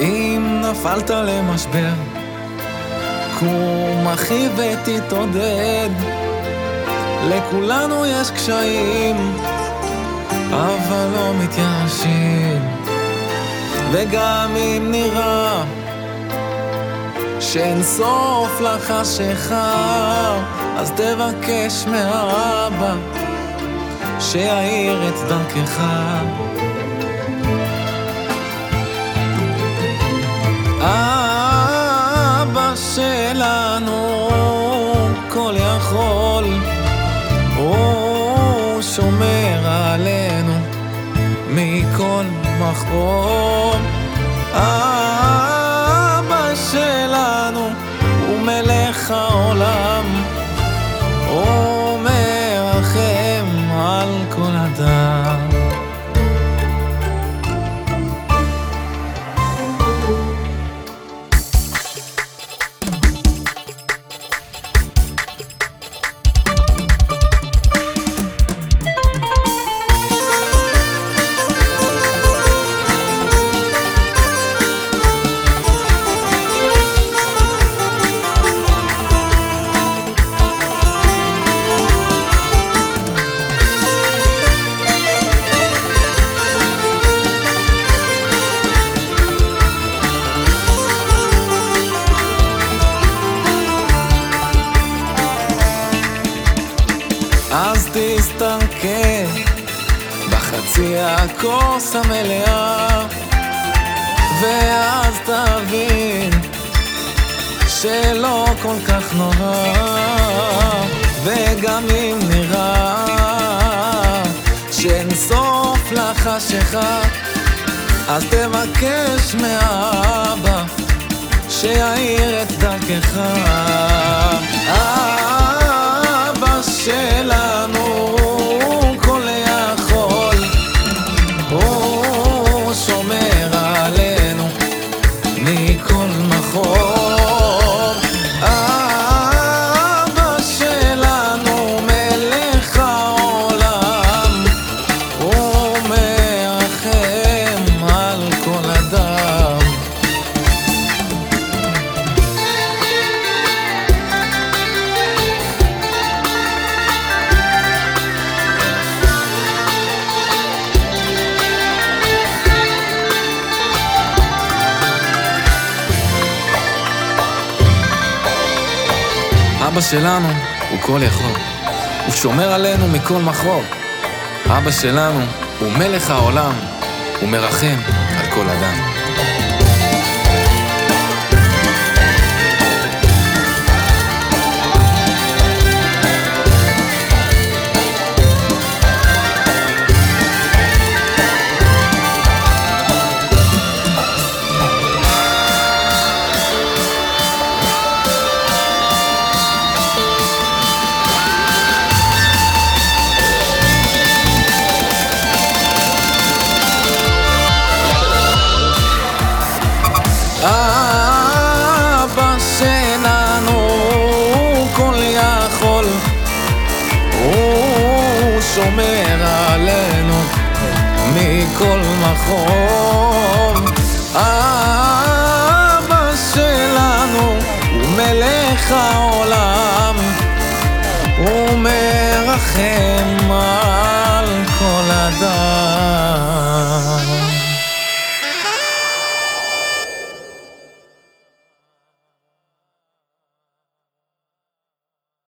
נפלת למשבר, קום אחי ותתעודד. לכולנו יש קשיים, אבל לא מתייאשים. וגם אם נראה שאין סוף לחשיכה, אז תבקש מהאבא שיאיר את דרכך. שלנו כל יכול, הוא שומר עלינו מכל מחרום. אבא שלנו הוא מלך העולם, הוא מרחם על כל אדם. תסתכל בחצי הכוס המלאה. ואז תבין שלא כל כך נורא. וגם אם נראה שאין סוף לחשיכה אז תבקש מהאבא שיאיר את דרכך אבא שלנו הוא כל יכול, הוא שומר עלינו מכל מחור. אבא שלנו הוא מלך העולם, הוא מרחם על כל אדם. שומר עלינו מכל מחום. אבא שלנו הוא מלך העולם, הוא מרחם על כל אדם.